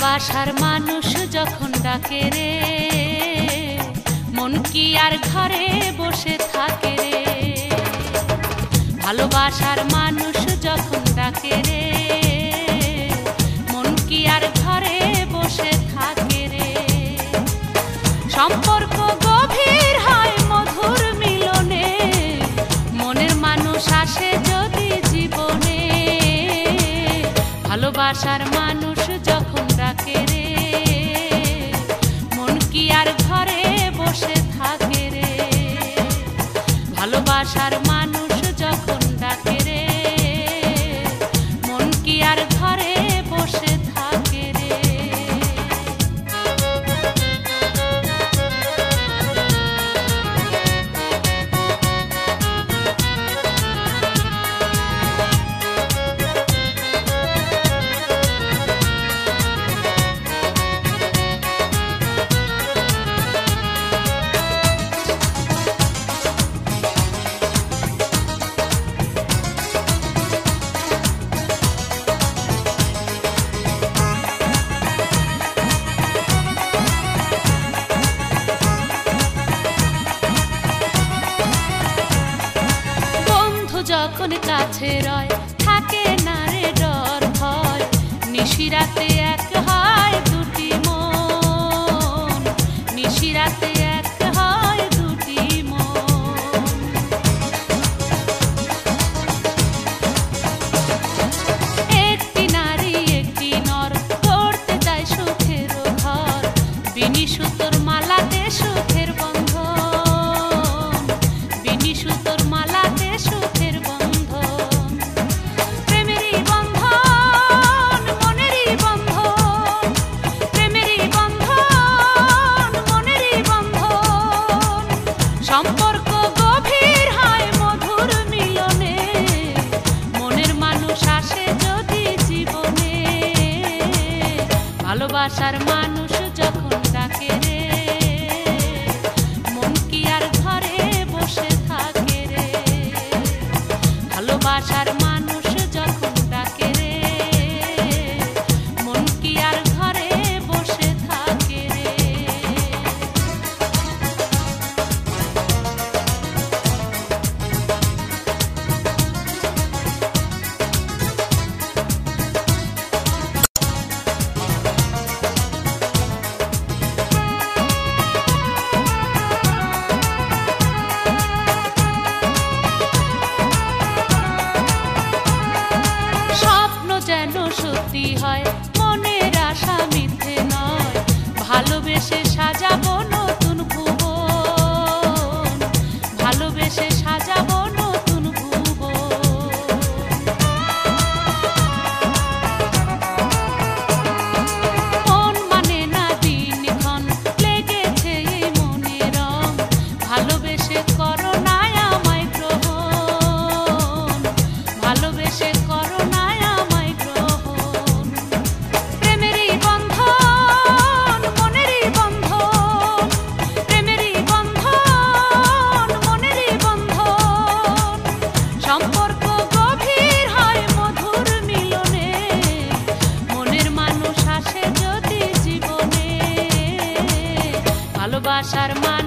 گر مدر ملنے من مانے جب جیونے شرما کونچے شرمانو life. شرما